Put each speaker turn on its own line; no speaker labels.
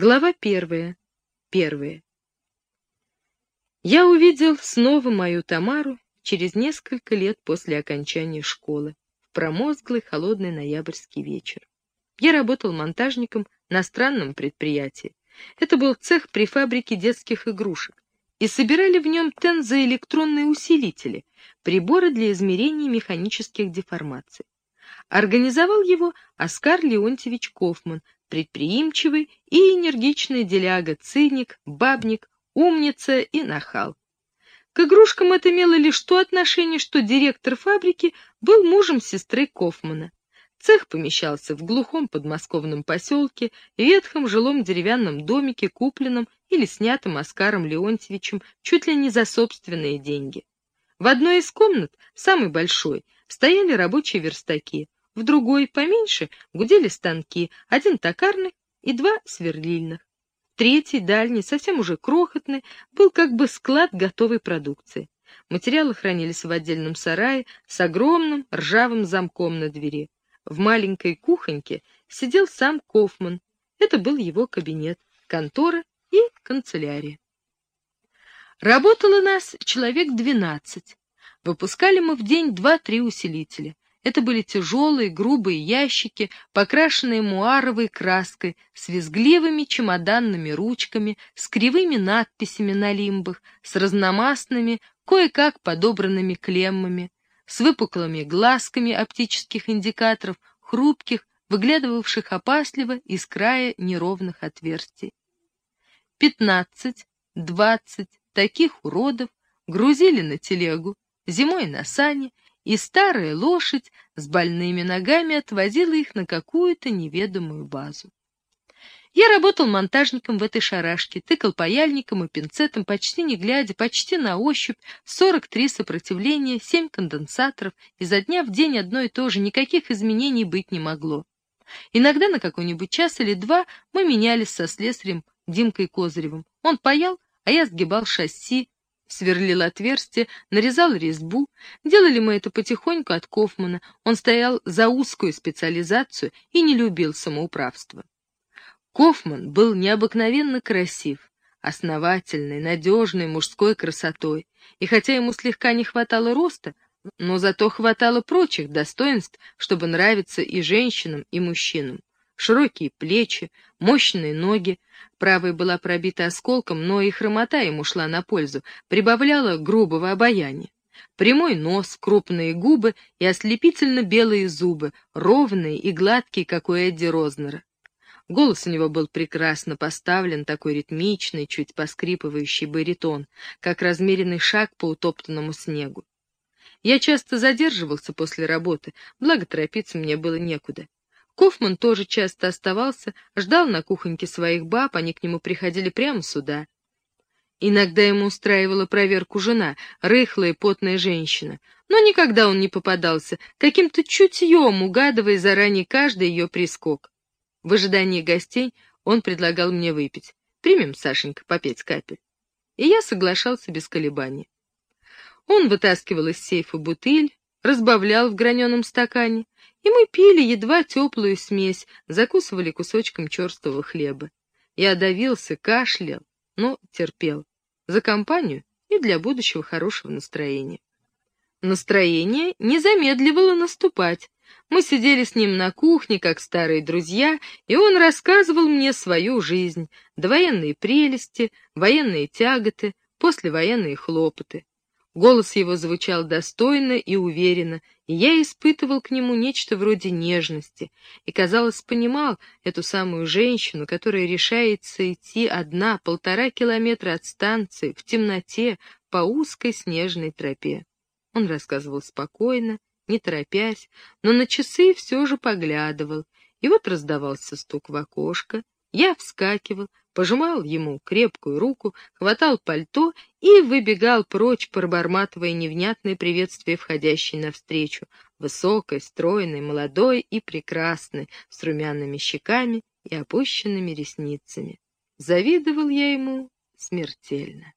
Глава первая. Первая. Я увидел снова мою Тамару через несколько лет после окончания школы, в промозглый холодный ноябрьский вечер. Я работал монтажником на странном предприятии. Это был цех при фабрике детских игрушек, и собирали в нем тензоэлектронные усилители, приборы для измерения механических деформаций. Организовал его Оскар Леонтьевич Кофман, предприимчивый и энергичный деляга, циник, бабник, умница и нахал. К игрушкам это имело лишь то отношение, что директор фабрики был мужем сестры Кофмана. Цех помещался в глухом подмосковном поселке, ветхом жилом деревянном домике, купленном или снятым Оскаром Леонтьевичем чуть ли не за собственные деньги. В одной из комнат, самой большой, стояли рабочие верстаки, в другой, поменьше, гудели станки, один токарный и два сверлильных. Третий, дальний, совсем уже крохотный, был как бы склад готовой продукции. Материалы хранились в отдельном сарае с огромным ржавым замком на двери. В маленькой кухоньке сидел сам Кофман. Это был его кабинет, контора и канцелярия. Работало нас человек двенадцать. Выпускали мы в день два-три усилителя. Это были тяжелые, грубые ящики, покрашенные муаровой краской, с визгливыми чемоданными ручками, с кривыми надписями на лимбах, с разномастными, кое-как подобранными клеммами, с выпуклыми глазками оптических индикаторов, хрупких, выглядывавших опасливо из края неровных отверстий. Пятнадцать, двадцать таких уродов грузили на телегу, зимой на сани и старая лошадь с больными ногами отвозила их на какую-то неведомую базу. Я работал монтажником в этой шарашке, тыкал паяльником и пинцетом, почти не глядя, почти на ощупь, 43 сопротивления, 7 конденсаторов, изо дня в день одно и то же, никаких изменений быть не могло. Иногда на какой-нибудь час или два мы менялись со слесарем Димкой Козыревым. Он паял, а я сгибал шасси, сверлил отверстие, нарезал резьбу. Делали мы это потихоньку от Кофмана. Он стоял за узкую специализацию и не любил самоуправство. Кофман был необыкновенно красив, основательной, надежной мужской красотой, и хотя ему слегка не хватало роста, но зато хватало прочих достоинств, чтобы нравиться и женщинам, и мужчинам широкие плечи, мощные ноги. Правая была пробита осколком, но и хромота ему шла на пользу, прибавляла грубого обаяния. Прямой нос, крупные губы и ослепительно белые зубы, ровные и гладкие, как у Эдди Рознера. Голос у него был прекрасно поставлен, такой ритмичный, чуть поскрипывающий баритон, как размеренный шаг по утоптанному снегу. Я часто задерживался после работы, благо торопиться мне было некуда. Кофман тоже часто оставался, ждал на кухоньке своих баб, они к нему приходили прямо сюда. Иногда ему устраивала проверку жена, рыхлая потная женщина, но никогда он не попадался, каким-то чутьем угадывая заранее каждый ее прискок. В ожидании гостей он предлагал мне выпить. «Примем, Сашенька, по капель». И я соглашался без колебаний. Он вытаскивал из сейфа бутыль, разбавлял в граненом стакане, и мы пили едва теплую смесь, закусывали кусочком черстого хлеба. Я давился, кашлял, но терпел. За компанию и для будущего хорошего настроения. Настроение не замедливало наступать. Мы сидели с ним на кухне, как старые друзья, и он рассказывал мне свою жизнь, довоенные прелести, военные тяготы, послевоенные хлопоты. Голос его звучал достойно и уверенно, и я испытывал к нему нечто вроде нежности, и, казалось, понимал эту самую женщину, которая решается идти одна полтора километра от станции, в темноте, по узкой снежной тропе. Он рассказывал спокойно, не торопясь, но на часы все же поглядывал, и вот раздавался стук в окошко, я вскакивал, пожимал ему крепкую руку, хватал пальто и выбегал прочь, проборматывая невнятное приветствие входящей навстречу, высокой, стройной, молодой и прекрасной, с румяными щеками и опущенными ресницами. Завидовал я ему смертельно.